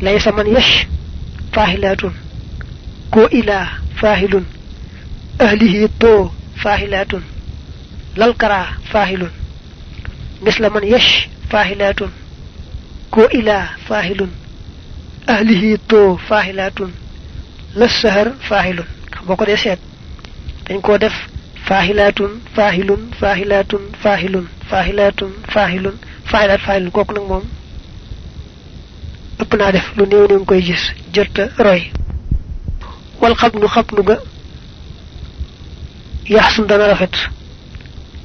laysa man yash fahilatun ko ila fahilun ahlihi to fahilatun lalkara fahilun misla man yash fahilatun ko ila fahilun ahlihi to fahilatun lasahar fahilun boko de set dañ ko def fahilatun fahilun fahilatun fahilun fahilatun fahilun fahilat fahilun koku nak mom ëpp naa def lu néew ni koy gis jërta roy wal xabnu xabnu ga yaxsun dana rafet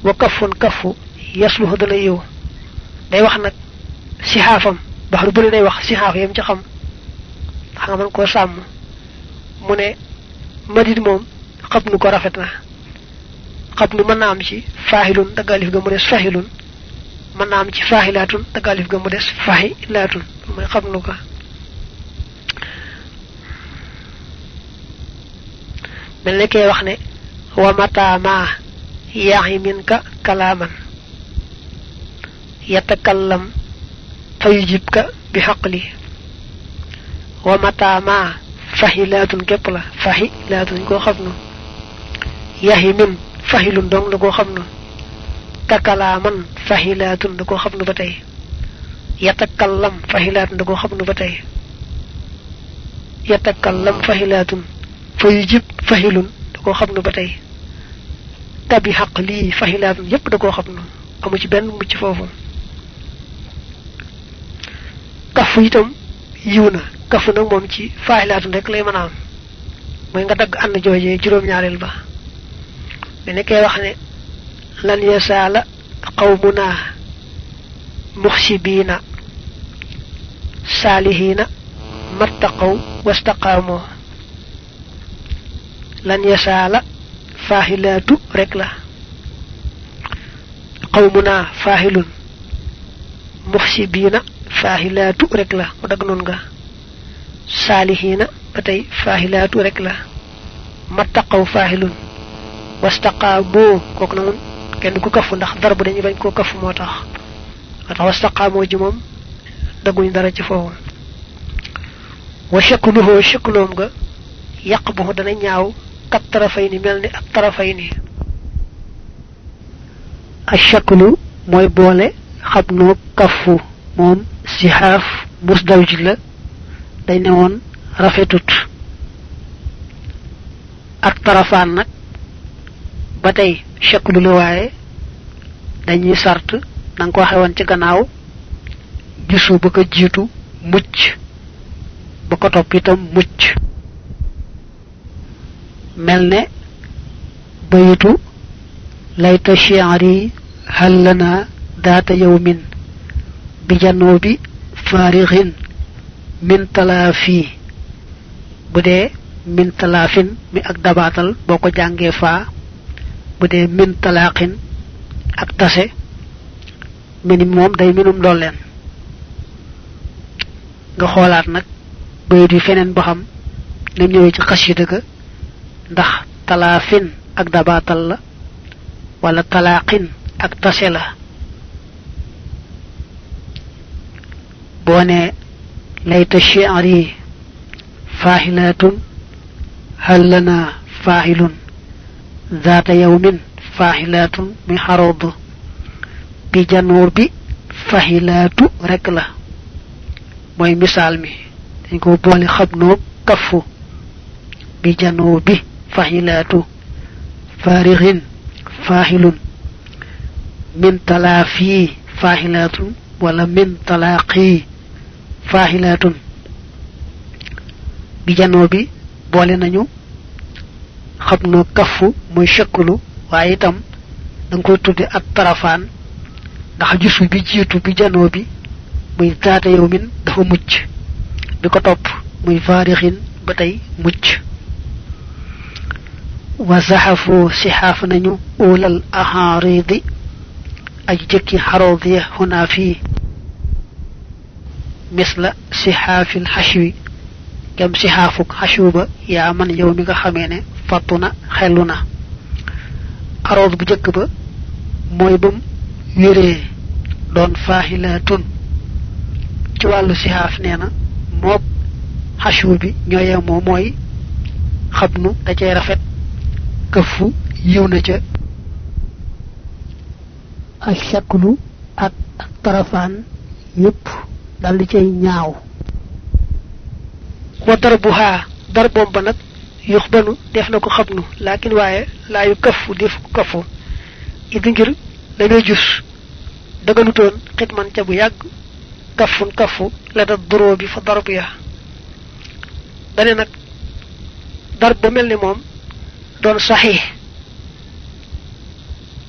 wa kafun kafu yasluhu dana yiw day wax nag sixaafam baxru bu day wax sixaaf yam ci xam xam nga man koo sàmm mu ne madid moom xabnu ko rafet na xabnu mën na am ci faahilun dagalif ga mu des fahilun mën na am ci faahilatun dagalif ga mu des fahilatun mooy xabnu ko mel ne wax ne wa mata ma yahi minka kalaman yatakallam fayujibka bi haqli wa mata ma fahilatun la fahilatun xam nu. Yahi min fahilun dong la xam nu. Xam nu yatakallam fahilatun da koo xam nu ba tey yatakallam fahilatun fayujib fahilun da koo xam nu ba tey tabi xaq lii fahilatun yépp da koo xam nu amu ci benn mucc foofu kafu itam yiw na kafu nag moom ci fahilatun rek lay mën a am mooy nga dagg ànd joojee juróom-ñaareel ba me nekkee wax ne lan yasaala qawmuna مخسبين صالحين ما اتقوا واستقاموا. لن يسال فاهلات ركلا قومنا فاهل مخسبين فاهلات ركلة. ودقنونغا صالحين بتي فاهلات ركلة. ما اتقوا فاهل واستقاموا. كوكنون كان كوكف ضرب دنيا كوكف موتاخ. Tax wastaqaamoo ji moom daguñ dara ci foofu wa shakluhu shakloom nga yàq bu dana ñaaw kat tarafay ni mel ni ak tarafay ni ashaklu mooy boole kafu moom sixaaf musdawj la day rafetut. Ak tarafaan nag ba tey waaye dañuy na nga ko waxe woon ci gannaaw gisu ba ko jiitu mucc ba ko topp itam mucc. Mel ne bayitu layta shi'ri hal lana daata yawmin bi janubi farighin min talafi bu dee min talaafin mi ak dabaatal boo ko jàngee faa bu dee min talaaxin ak mini moom day minum dolleen nga xoolaat nag bayit yi feneen ba xam nem ñëwee ci xasida ga ndax talaafin ak dabaatal la wala talaaxin ak tase la boo ne layta shi'ri faahilatun hal lana faahilun ذات يوم فاحلات من حروض bi janur bi fahilatu rek la. Moy misal mi. Dañ ko boole xabno kaffu bi janur bi fahilatu farighin fahilun min talafi fahilatu wala min talaqi faahilaatun. Bi janur bi boole nañu xabno kaffu moy shakulu waye tam dang ko tuddi at tarafan ndax jusu bi jiitu bi janoo bi muy zaata yawmin dafa mucc bi ko topp muy faarixin ba tey mucc wa zaxafu sixaaf nañu ulal ahaaridi aj jëkki xaroodiya huna fii misla sixaafil xashwi kem sixaafuk xashwi ba yaa man yow mi nga xamee ne fàttu na xellu na xarood bu jëkk ba mooy bam wéree doon faahilatun. Ci wàllu sihaaf nee na mook xashu bi ñooyee moo mooy xabnu da cay rafet këfu yiw na ca. Ashaklu ak tarafaan yépp dal di cay ñaaw. Wa darbuha darboom ba nag yuxbanu def na ko xabnu laakin waaye laa yu kafu def ko kafu idi ngir dañoo jus daganutoon xidman ca bu yàgg kafun kafu la da duroo bi fa darb ya. Dane nag darb ba mel ni moom doon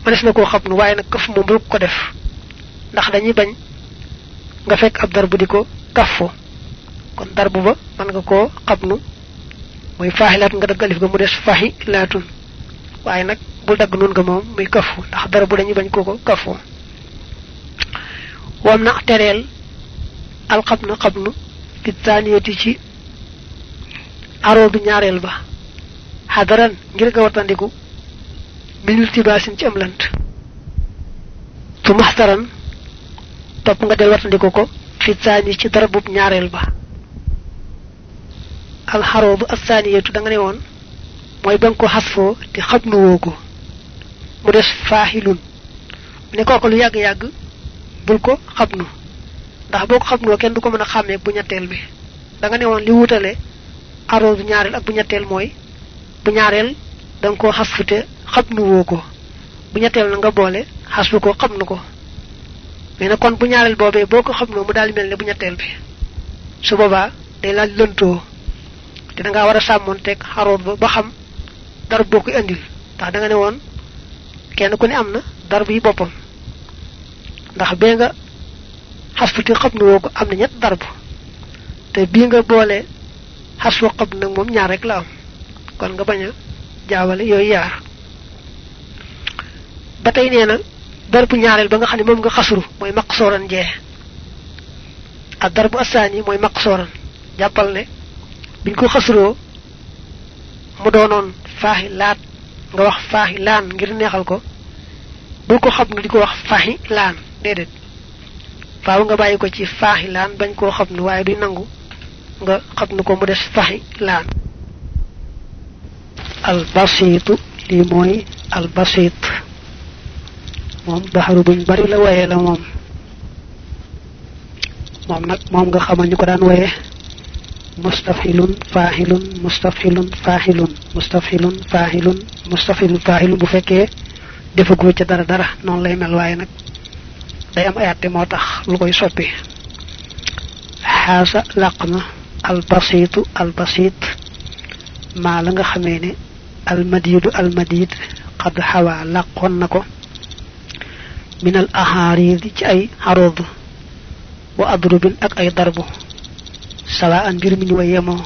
manes na koo waaye nag kaf moom bul ko def. Ndax dañuy bañ nga fekk ab darbu di kafu. Kon darbu ba man nga koo xabnu. Muy faaxilaat nga dagg alif mu des faaxilaatun waaye nag bul dagg nun nga moom muy kafu ndax darbu dañuy bañ koo ko kafu. Wam na tereel alxabnu xabnu fi taaniyati ci aroodu ñaareel ba. Xadaran ngir nga watandiku minul tibaasin ci am lant. Su maxtaran topp nga del watandiku ko fi taani ci darabub ñaareel ba. Alxaroodu assaaniyatu da nga ne mooy ba nga ko xasfoo te xabnu woo ko. Mu des faaxilun ne kooku lu yàgg-yàgg bul ko xabnu ndax boo ko xabnoo kenn du ko mën a xàmmee bu ñetteel bi. Da nga ne woon li wutale aroodu ñaareel ak bu ñetteel mooy bu ñaareel da nga koo xasfu te xabnu woo ko. Bu ñetteel na nga boole xasfu ko xabnu ko. Mais nag kon bu ñaareel boobee boo ko xabnoo mu daal mel ne bu ñetteel bi. Su boobaa day laaj lëntoo. Te da ngaa war a sàmmoon teg xaroot ba ba xam dara boo koy andil. Ndax da nga ne kenn ku ne am na dara bi boppam. Ndax bee nga xasfu te xabnu woo ko am na ñett darbu te bii nga boole xasfu xabnu nag moom ñaar rek la am. Kon nga bañ a jaawale yooyu yaar. Ba tey nee na darbu ba nga xam ne nga xasru mooy maqsooran jee ak darbu asaani mooy maqsooran. Jàppal ne biñ ko xasroo mu doonoon faaxi laat nga wax faaxi laan ngir neexal ko. Bul ko xam di ko wax faaxi laan déedéet. Faaw nga bàyyi ko ci faaxi laan bañ koo xam nu waaye du nangu nga xam nu ko mu des faaxi laan al basitu li mooy al basit moom baxaru buñ bari la waye la moom. Moom nag moom nga xamal ñu ko daan waye mustafilun faaxilun mustafilun faaxilun mustafilun faaxilun mustafilun faaxilun bu fekkee defagoo ca dara dara noonu lay mel waaye nag. Day am ayatte moo tax lu koy soppi. Xaasa làq na albasitu albasit maa la nga xamee ne almadiidu almadiid xad xawaa làqoon na ko. Min al ahaaridi ci ay xarood wa adrubin ak ay darbu sawa an mi ñu way yemoo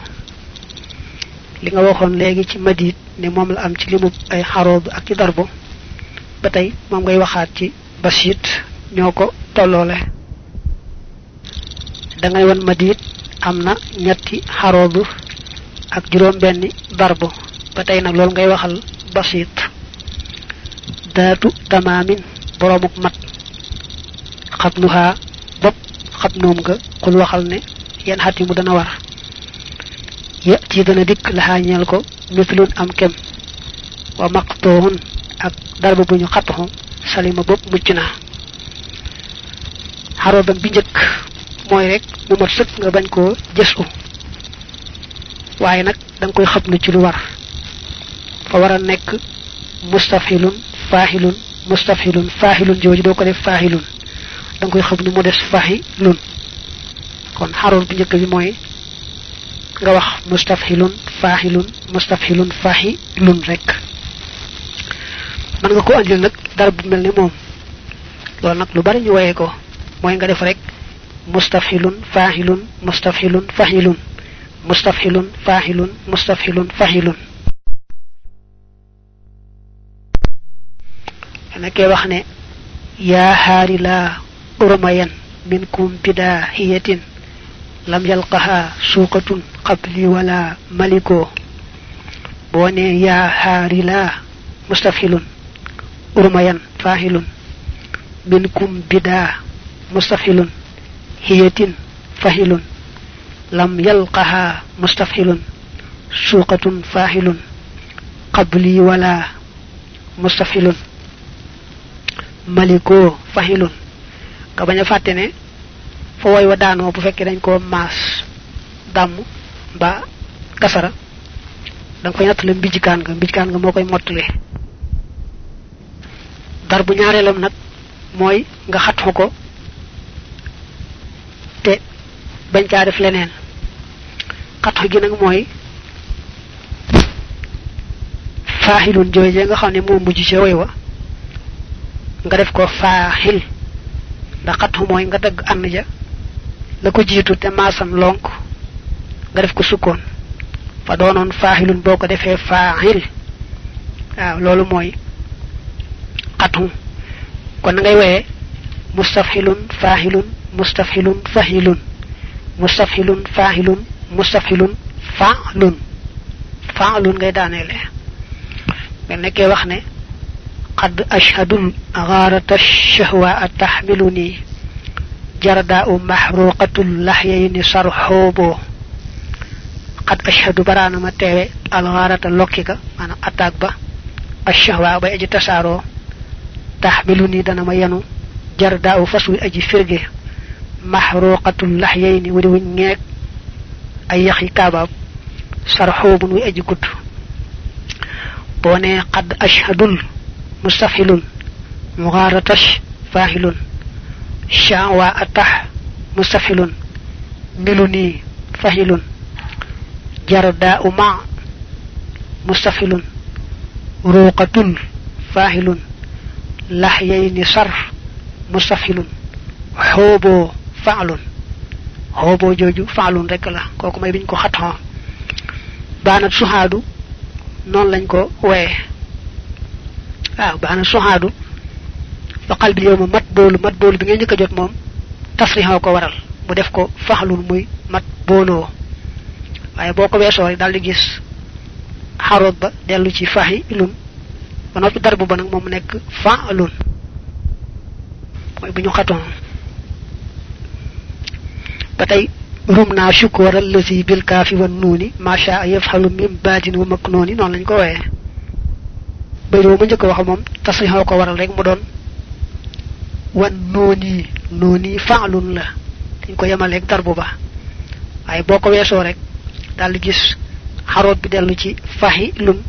li nga waxoon léegi ci madid ne moom la am ci limub ay xarood ak ci darbu ba tey moom ngay waxaat ci basit ñoo ko tolloole. Da ngay won madid am na ñetti ak juróom benni darbu ba tey nag ngay waxal basit daatu damaamin boroomuk mat. Xabnuhaa bopp xabnoom nga xul waxal ne yan xati mu dana war. Ya ci dana dikk laxaa ñeel ko mislun am kem. Wa maqtoohun ak darba bu ñu xataxu salima bopp mucc na. Xaroodam bi njëkk mooy rek mu mat sëkk nga bañ koo jësu waaye nag da nga koy xabnu ci lu war. Fa war a mustafilun faaxilun mustafilun faaxilun jooju doo ko def faaxilun da nga koy xabnu mu des faaxilun kon xaroon bu njëkk bi mooy nga wax mustafhilun faaxilun mustafhilun faaxilun rek. Man nga ko andil nag dara bu mel ne moom. Loolu nag lu bari ñu woyee ko. Mooy nga def rek mustafhilun faaxilun mustafhilun faaxilun mustafhilun faaxilun mustafhilun faaxilun nekkee wax ne yaa xaari laa urmayan minkum bidahiyatin lam yalqaha suqatun qabli wala maliko bone ya harila mustafhilun urmayan fahilun minkum bida mustafhilun hiyatin fahilun lam yalqaha mustafhilun suqatun fahilun qabli wala mustafhilun maliko fahilun ka baña fatte ne fo way wa daano bu fekke dañ ko mas dam ba kasara dang fay natt mbijikan nga mbijikan nga mo koy mottale dar bu ñaareelam nag mooy nga xatxu ko te bañ caa def leneen. Xatxu gi nag mooy faahilun jooje nga xam ne moo mujj ci way wa nga def ko faahil. Ndax xatxu mooy nga dagg ànd ja la ko jiitu te maasam lonk nga def ko sukkoon fa doonoon faaxilun boo ko defee faaxil waaw loolu mooy xatu kon ngay woyee mustafhilun faaxilun mustafhilun fahilun mustafhilun faaxilun mustafhilun faalun faalun ngay daaneele nga nekkee wax ne qad أشهد الغارة الشهوة tahmiluni جرداء محروقة اللحيين صرحوبو قد أشهد برانا ما تيوي الغارة اللوكيكا أنا أتاك با. الشهوة با تسارو. تحملني دانا ما ينو. جرداء فسوي أجي فرقه. محروقة اللحيين ودوينيك أي يخي كاباب. صرحوب wi aji بوني قد أشهد مستفحل. مغارتش فاحلون شعوى الطح مستفحل ملني فهل جرداء مع مستفحل روقة فاهل لحيين صرف مستفحل حوب فعل حوب جوجو فعل رك لا كوكو ماي بينكو خطها. بانات سهادو نون لنكو وي waaw baax na bana suhadu fa qalbi yawma matbulu matbulu bi ngay ñëk jot mom tasriha ko waral mu def ko fa'lun muy mat bolo waye boko weso rek dal di gis harod ba delu ci fahi ilun ba noppi darbu ba nag moom nekk fa'lun mooy bu ñu xatoon. Ba tey shukura bil kafi wan nuni ma sha yafhalu min badin wa maknuni non lañ ko waye bay do mu ñëk wax mom tasriha ko waral rek mu doon wan nuni nuni fa'lun la. Dañ ko yamale ak darbu ba ay boko weso rek dal gis harot bi delu ci fahilun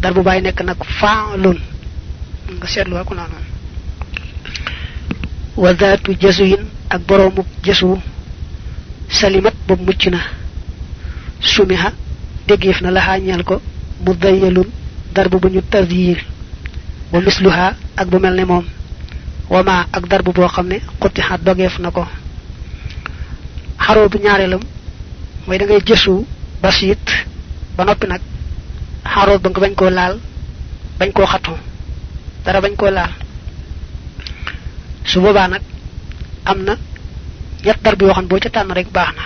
dar nek nak fa'lun. Nga setlu ko non wa jasuin ak jasu salimat bob muccina sumiha degef na la ñal ko mudayyalun darbu bu ñu tazyir wa misluha ak bu mom wama ak darbu bo xamne qutiha dogef nako haro bu ñaarelam moy da ngay jësu basit ba nopi nak haro ba nga bañ ko laal bañ ko xatu dara bañ ko laal. Su boba nak amna ñett dar bi waxon bo ca tan rek baxna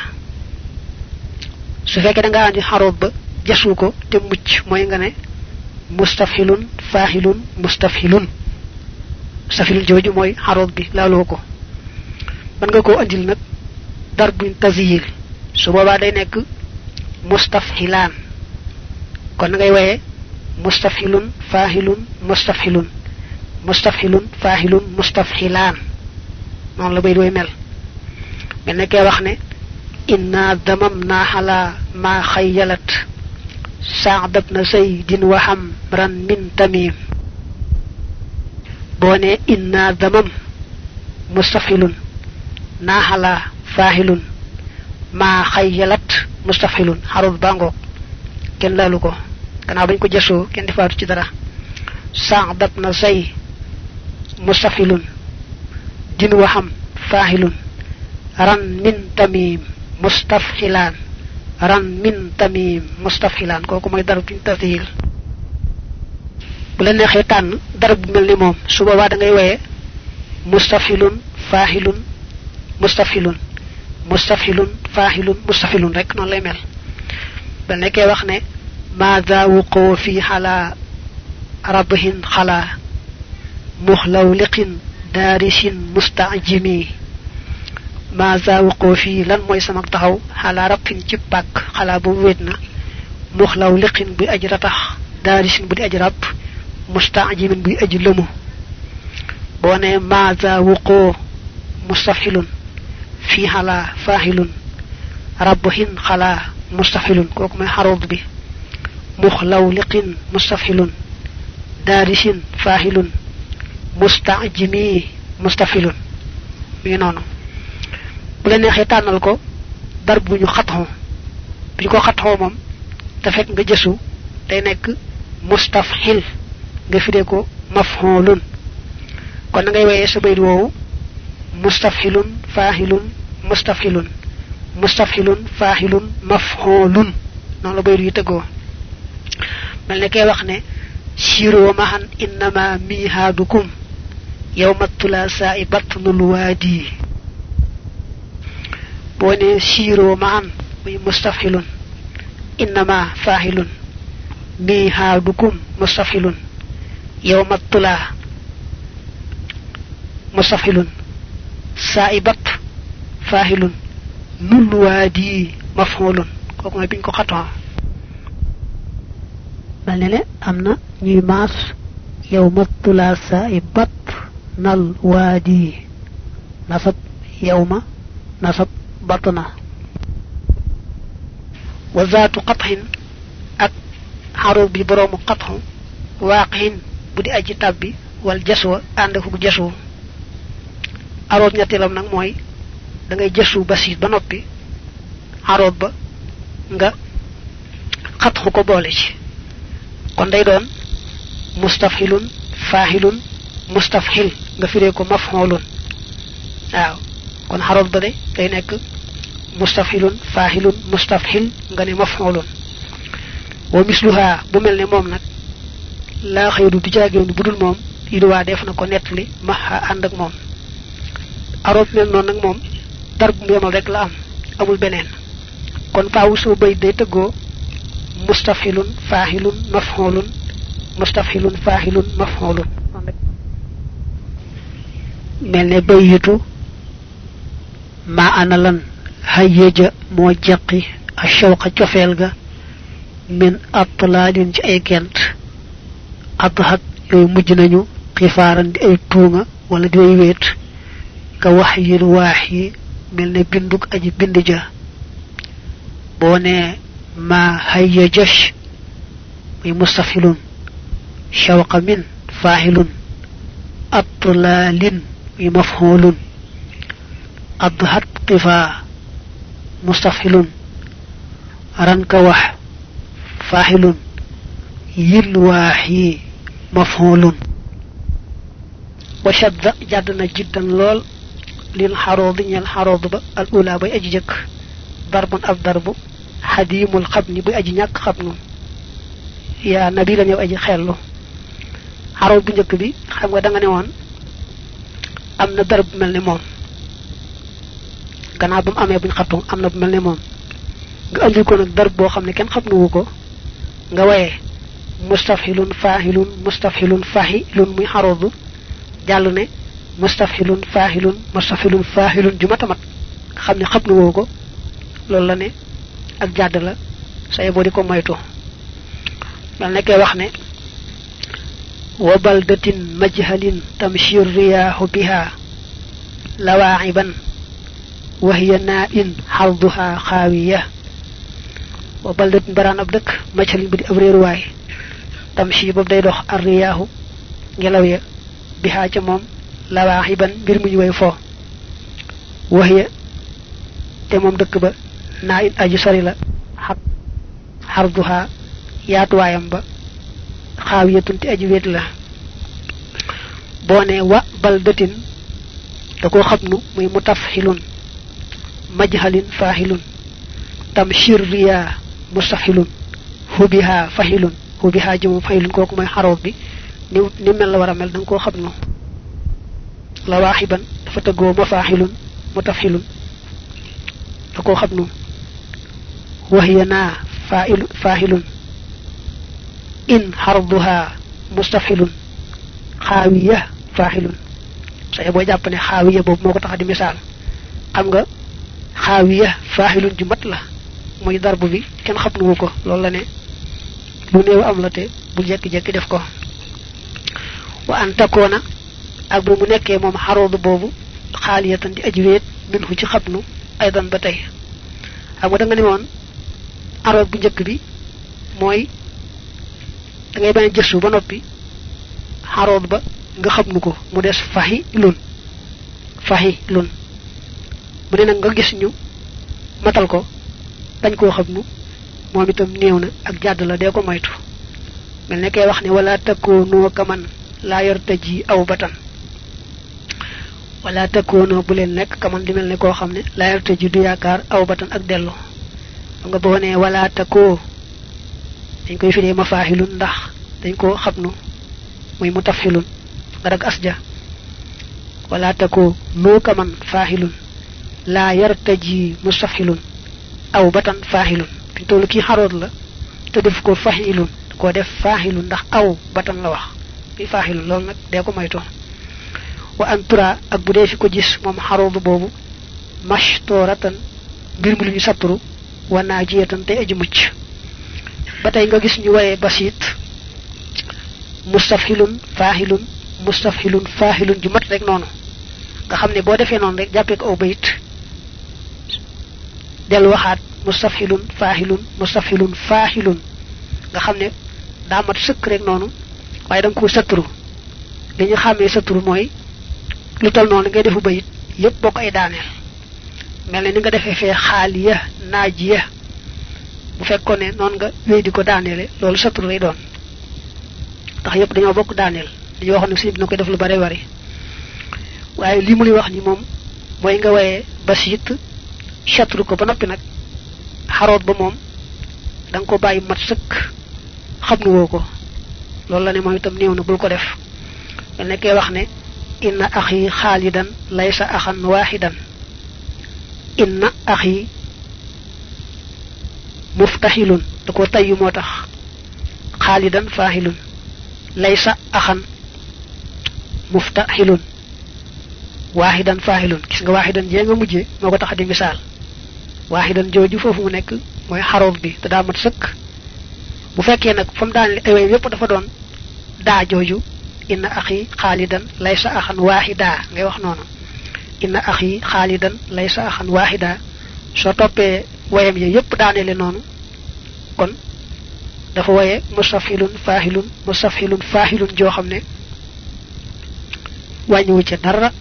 su fekke da nga andi haro ba jasu ko te mucc moy nga ne mustafhilun fahilun mustafhilun safil joju moy xaroog bi laaloo ko nga ko andil nag darbin tazyir su baba day nek mustafhilan kon na ngay woyee mustafhilun fahilun mustafhilun mustafhilun fahilun mustafhilan non la bay doy mel ben nekkee wax ne inna damamna hala ma xayyalat saad ibn zaydin wa hamran min tamim bone inna damam mustafhilun nahala fahilun ma khayyalat mustafhilun haruf bango ken lalu ko kana bañ ko jasso ken defaatu ci dara. Sa'dat na say mustafhilun din waham fahilun ran min tamim mustafhilan ran min tamim mustafhilan koku moy daru tin bu la neexee tànn dara bu mel ni moom su boobaa da ngay woyee mustafilun faahilun mustafilun mustafilun faahilun mustafilun rek noonu lay mel ba nekkee wax ne maa daawuqoo fi xalaa rabbihin xalaa muxlawliqin daarisin mustaajimi maa zaawuqoo fii lan mooy sama taxaw xalaa rabbin ci pàkk xalaa boobu wéet na muxlawliqin bu aj ratax daarisin bu di aj مستعجل بي اجلمو بوني ما ذا وقو مستحل في هلا فاحل رب هن خلا مستحل كوك من حروض بي مخلولق مستحل دارس فاحل مستعجمي مستحل مي نونو. بلني خيتانالكو دربو ني خطهم بيكو خطهم دافك nga jessu day nek mustafhil. Nga fide ko mafhulun kon ngay wayé sa bayit woowu mustafhilun fahilun mustafhilun mustafhilun fahilun mafhulun non la bayit yi teggo mel ne kay wax ne shiro mahan innama mihadukum yawma tulasa batnul wadi bone shiro mahan muy mustafhilun innama fahilun mihadukum mustafhilun يوم الطلاع. مصفل سائبت. فاهل. نل وادي مفعول كوكو ما بين خطا امنا ني ماس يوم الطلاع سائبت نل وادي نصب يوم نصب بطنا وذات قطح أك حروب ببروم قطع واقع budi aji tabbi wal jaswa and ak jaswa arod ñettelam nak moy da ngay jëssu basit ba noppi arod ba nga xatxu ko boole ci. Kon day doon mustafhilun fahilun mustafhil nga firé ko mafhulun waaw kon harod ba day day nekk mustafhilun fahilun mustafhil nga ne mafhulun wa misluha bu melne mom nak la xeyru du jaageenu budul mom yiduwa def na netli maha and ak mom arab mel non nak mom darb mu yemal rek la am amul benen kon faawu so bay day teggo mustafhilun fahilun mafhulun mustafhilun fahilun mafhulun bayitu ma ana lan hayyaja mo jaqi ashawqa ciofel ga min atlalin ci ay xataxat yooyu mujj nañu xifaaran di ay tuuma wala di ay wéet ka wax yin waax yi mel ne binduk aji bind ja boo ne ma hayya jash muy mustafilun shawqa min faahilun atlalin muy mafhulun adhat qifaa mustafilun ranka wax faahilun yin waax yi مفعول وشد جادنا جدا لول للحروض ينحروض الأولى بي أججك ضرب الضرب حديم القبن بي أجنك خبن يا نبي لن يؤجي خيرلو xaraw bu njëkk bi xam nga da nga ne woon am na dërëb bu mel ne moom gannaaw ba mu amee buñ xattu am na bu mel ne moom nga andil ko nag dërëb boo xam ne kenn xam nuwu ko nga waye mustafhilun fahilun mustafhilun fahilun muy aradu jàll ne mustafhilun fahilun mustafhilun fahilun ju matamat xam ne xab woo ko loolu la ne ak jàdd la say boo di ko moytu dal nekkee wax ne wa baldatin majhalin tamshir riyaahu biha lawaaciban وهي نائن حظها خاوية وبلدة بران أبدك مجهل بدي أبرير واي tamshi bob day dox ar riyahu ngelaw ya biha ca mom lawahiban bir muñ way fo wahiya te mom dekk ba na it aji sori la hab harduha yaatu wayam ba khawiyatun ti aji wet la bone wa baldatin da ko xamnu muy mutafhilun majhalin fahilun tamshir riya mustahilun hubiha fahilun hubiha jëm fahilun koku moy xarob bi ni mel la wara mel dang ko xamnu lawahiban dafa teggo mafahilun mutafhilun da ko xamnu wahyana fa'il fahilun in harduha mustafhilun khawiya fahilun say bo japp ne khawiya bob moko tax di misal xam nga xaawiya faahilun ju mat la muy darbu bi kenn xam nu ko loolu la ne bu néew am la te bu jekki-jekki def ko. Wa an takoona ak bu mu nekkee moom xaroodu boobu xaaliyatan di aji wéet min hu ci xabnu aydan ba tey. Xam nga da nga ne woon aroot bu njëkk bi mooy da ngay bañ jëssu ba noppi xaroot ba nga xabnu ko mu des fahi lun fahi lun bu ne nag nga gis ñu matal ko bañ koo xabnu moom itam néew na ak jàdd la dee ko moytu mel ne kay wax ne wala takkoonoo kaman laa yor taji aw batan wala takkoonoo bu leen nekk kaman di mel ne koo xam ne laa yor taji du yaakaar aw batan ak dellu xam nga boo nee wala takkoo dañ koy firee mafaahilun ndax dañ koo xabnu muy mutafhilun nga dag asja wala takkoo noo kaman faahilun laa yartaji mustafhilun aw batan faahilun fi tollu kii xaroot la te def ko fahilun ko def faahilun ndax aw batan la wax. Bi faahilun loolu nag dee ko moytu. Wa antura ak bu dee fi ko gis moom xaroodu boobu mashtoratan mbir mu lu ñu satturu wa naajiyatan tey aji mucc. Ba tey nga gis ñu waye basit mustafhilun faahilun mustafhilun faahilun ju mat rek noonu. Nga xam ne boo defee noonu rek jàppee ko bayit del waxaat mustafhilun faahilun mustafhilun faahilun nga xam ne daa mat sëkk rek noonu waaye da nga ko saturu li ñu xàmmee saturu mooy lu tol noonu ngay defu bayit yépp bokk ay daaneel. Mel ne ni nga defee fee xaaliya naajiya bu fekkoon ne noonu nga wéy di ko daaneele loolu saturu lay doon. Ndax yépp dañoo bokk daaneel. Dañoo wax ne suñu dina koy def lu bare bari. Waaye li mu li wax ni moom mooy nga waye basit chatru ko ba noppi nag xaroot ba moom da nga ko bàyyi mat sëkk xam nu woo ko. La ne moom itam néew bul ko def. Mel nekkee wax ne inna axi xaalidan laysa axan waaxidan. Inna axi muftaxilun da ko tayyu moo tax. Xaalidan faahilun. Laysa axan muftaxilun waaxidan faahilun. Gis nga waaxidan jee nga mujjee moo tax di misaal واحدا جوجو فوفو نيك موي حروف بي تدا مات سك بو فكي نك فم دان اوي ييب دا فا دون دا جوجو ان أخي خالدا ليس اخا واحدا غي واخ نونو ان أخي خالدا ليس اخا واحدا سو توبي ويام يي ييب داني لي نونو كون دا فا وايي مصفيل فاحل مصفيل فاحل جو خامني واجي وي تي دارا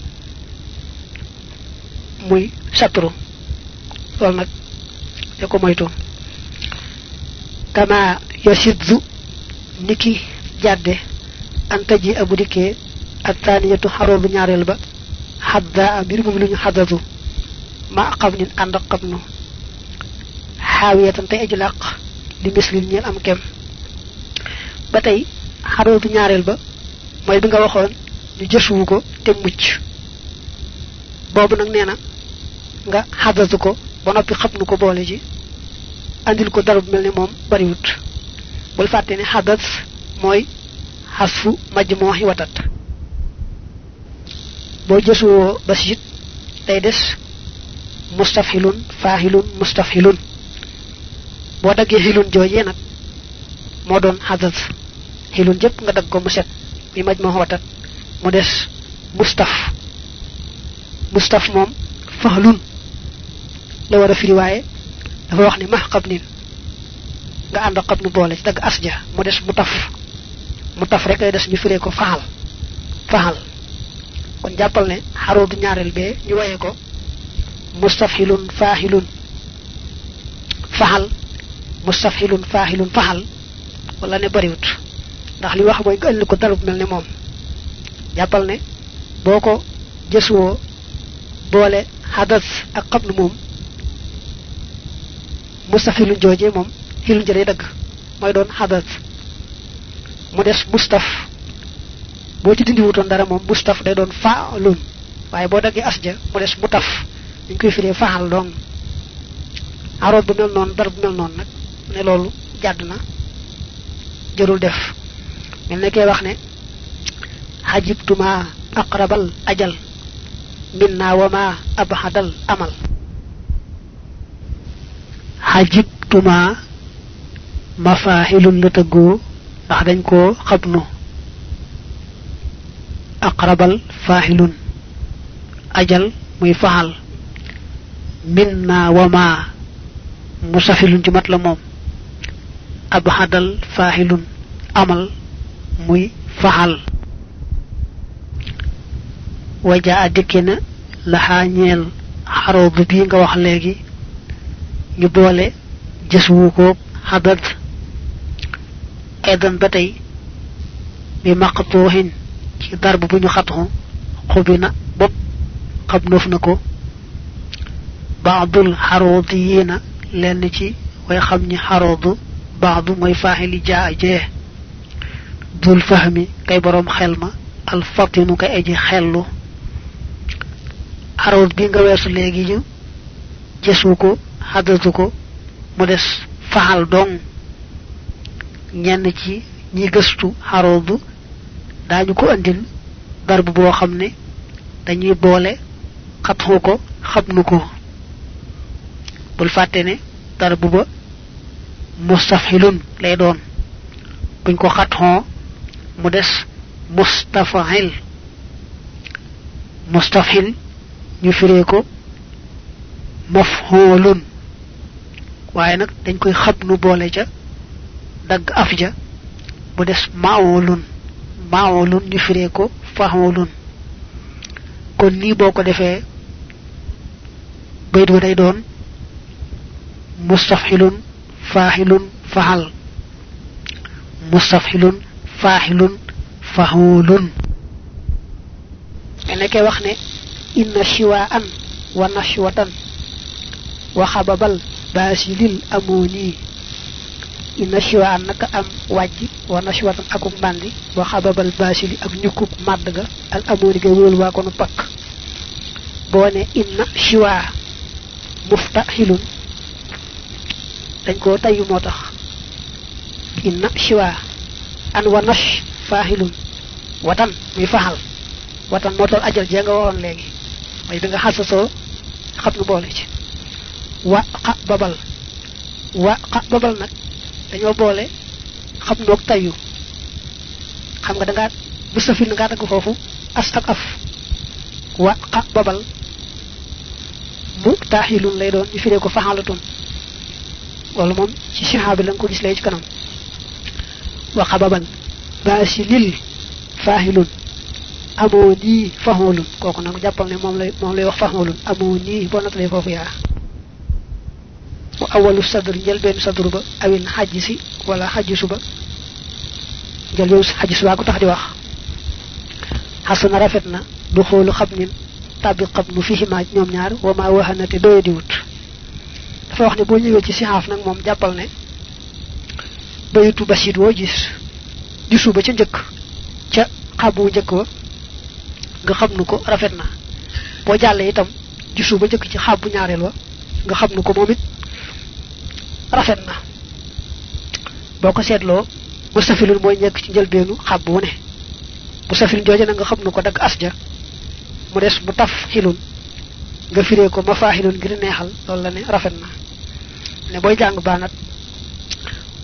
موي ساترو lool nag ko moytu kama yashidzu niki jadde anta ji abu dikke athaniyatu harolu ñaarel ba hadda bir mum luñu hadatu ma qabnin and qabnu hawiyatan tay ajlaq li mislil ñeel am kem ba tey harolu ñaarel ba moy bi nga waxoon ñu jësuwu ko te mucc boobu nag nee nga hadatu ko ba noppi xam nu ko boole ji andil ko dara bu mel ne moom bariwut. Bul fàtte ne xadat mooy xasfu majmooxi watat. Boo jësuwoo basit day des mustafhilun faahilun mustafhilun boo daggee xilun joojee nag moo doon xadat xilun jëpp nga dagg ko mu set bi majmooxi watat mu des mustaf. Mustaf moom fahlun la war a firi waaye dafa wax ni nin nga ànd xab nu boole ci dagg asja mu des mu taf. mu taf rek lay des ñu firee ko faxal. faxal. kon jàppal ne xaroodu ñaareel bee ñu waye ko mustafhilun faahilun. faxal. mustafhilun faahilun faxal. wala ne bariwut. ndax li wax nga ëllëg ko dalub mel ne moom. jàppal ne boo ko jësuwoo boole xadas ak xam nu moom mustafilun joojee moom xilun jëlee dëgg mooy doon xadas mu des mustaf. Boo ci dindi wutoon dara moom mustaf day doon faalun waaye boo daggee asja mu des mu taf dañ koy firee faal doon aroot bu mel noonu dara bu mel noonu nag ne loolu jàdd na jërul def. Mel ne wax ne xajibtuma aqrabal ajal minna wa ma abhadal amal حجبتما مفاهيل نتغو داخ دنجكو خطنو. أقرب الفاهل أجل مي فحل منا وما مسافل جي مات لا موم أبحد الفاهل عمل مي فحل وجاء دكنا لحانيل حروب بيغا واخ ñu boole jës wu ko xadad aydan ba tey bi maqtuuxin ci darb bu ñu xatxu xubi na bopp xab noof na ko baadul xaroodiyiina lenn ci way xam ñi xaroodu baadu mooy faaxili jaa jee dul fahmi kay boroom xel ma alfatinu kay aji xellu xarood bi nga weesu léegi ñu jësu ko xadatu ko mu des faxal dong. Ñenn ci ñi gëstu xaroodu daañu ko andil darb boo xam ne dañuy boole xatxu ko xabnu ko. Bul fàtte ne darb ba mustafxilun lay doon. Buñ ko xatxoo mu des mustafxil mustafxil ñu firee ko mafxoolun waaye nag dañ koy xabnu boole ca dagg af ja bu des maawolun maawolun ñu firee ko faxoolun kon nii boo ko defee bayt wa day doon mustafxilun faaxilun faxal mustafxilun faaxilun faxoolun me nekkee wax ne inna shiwaan wa nashwatan wa xababal basilil amoni inna shiwaan naka am wàjj wa nashwatan akuk mbandi wa xababal basili ak ga. Al amoni ga wóolu waa ko nu pakk. Boo ne inna shiwa muftahilun. Dañ koo tayyu moo inna shiwa an wa nash fahilun watan muy faxal. Watan moo toll ajal jee nga waxoon léegi. Mooy bi nga xasasoo xam nu ci wa xa babal. Wa xa babal nag dañoo boole xam noog tayu. Xam nga da ngaa bu safil na ngaa dagg foofu as wa xa babal. Mu taaxilun lay doon ñu ko faxalatun wala moom ci siha bi la nga ko gis lay ci kanam. Wa xa babal. Baasi lil faaxilun amoo nii faxoolun kooku ne moom lay moom lay wax faxoolun wa awalu sadr njëlbeen sadru ba awin xajj si wala xajjisu ba njëlbeen xajjisu baa ko tax di wax. Xasuna rafet na du xoolu xam nin tàbbi xam nu fi ñoom ñaar wa maa waxana te doye di wut. Dafa wax ne boo ñëwee ci nag moom jàppal ne bayitu basit woo gis gisu ba ca njëkk ca xabu njëkk wa nga xam ko rafet na. Boo jàllee itam gisu ba njëkk ci xabu ñaareel wa nga xam ko moom rafet na boo ko seetloo mu safilul mooy nekk ci njëlbeenu xab wu ne. Bu safil jooje na nga xam nu ko dagg asja mu des mu taf xilun nga firee ko ma faa xilun ngir neexal loolu la ne rafet na ne booy jàng baanat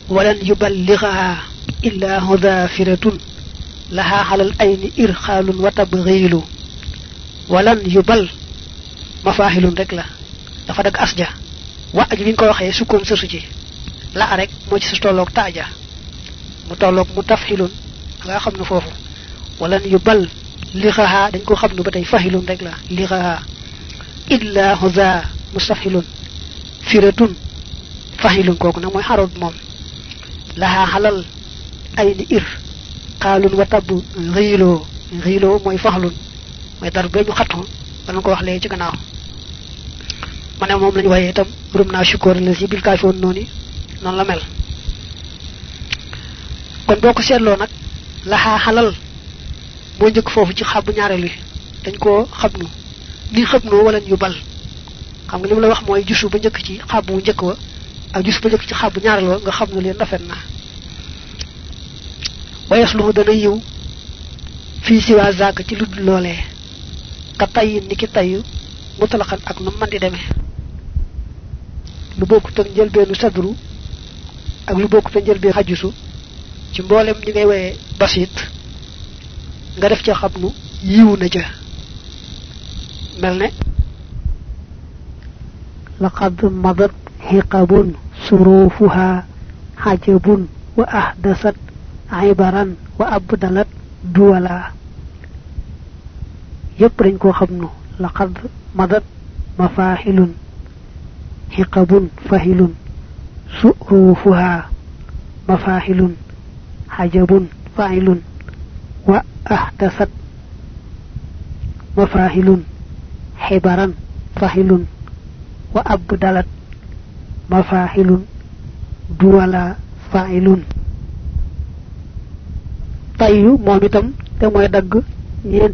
walan yuballighaha illa hudafiratun laha xalal ayni irxaalun wa tabxiilu walan yubal mafaaxilun rek la dafa dagg asja wa aj bi nga ko waxee sukkoon sësu ci la rek moo ci tolloog taaja mu tolloog mu tafxilun nga xam ne foofu walan yubal lixaha dañ ko xam ne ba tey fahilun rek la lixaha illa huza mustafxilun firatun fahilun kooku nag mooy xaroot moom laha xalal ay ni ir. Xaalun wa tabb xiiloo xiiloo mooy faxlun mooy dar bee ñu xatu dana ko wax ci gannaaw ma ne moom lañu waaye itam rum naa sukkoor la si bil kaafi woon noonu noonu la mel. Kon boo ko seetloo nag laxaa xalal moo njëkk foofu ci xabu ñaareel wi. Dañ koo xabnu. Ni xabnoo wala yu bal. Xam nga li mu la wax mooy jusu ba njëkk ci xabu njëkk wa ak jusu ba njëkk ci xabu ñaareel wa nga xam nu leen rafet na. Wayes lu dana yiw fii si waa zàgg ci lu dul loolee. Ka tay niki tayu mutlaqan ak man di demé lu bokku tak jël benu sadru ak lu bokku tak jël be ci mbolem ñi ngay wayé basit nga def ci xamnu yiwu na ca. Melne laqad madat hiqabun surufuha hajabun wa ahdasat aybaran wa abdalat duwala. Yépp dañ ko xamnu laqad madat mafahilun hiqabun fahilun. Surufuha mafahilun. Hajabun fa'ilun. Wa ahdasat mafahilun. Hibaran fahilun. Wa abdalat mafahilun. Duwala fa'ilun. Tayu moom itam te mooy dagg ñeent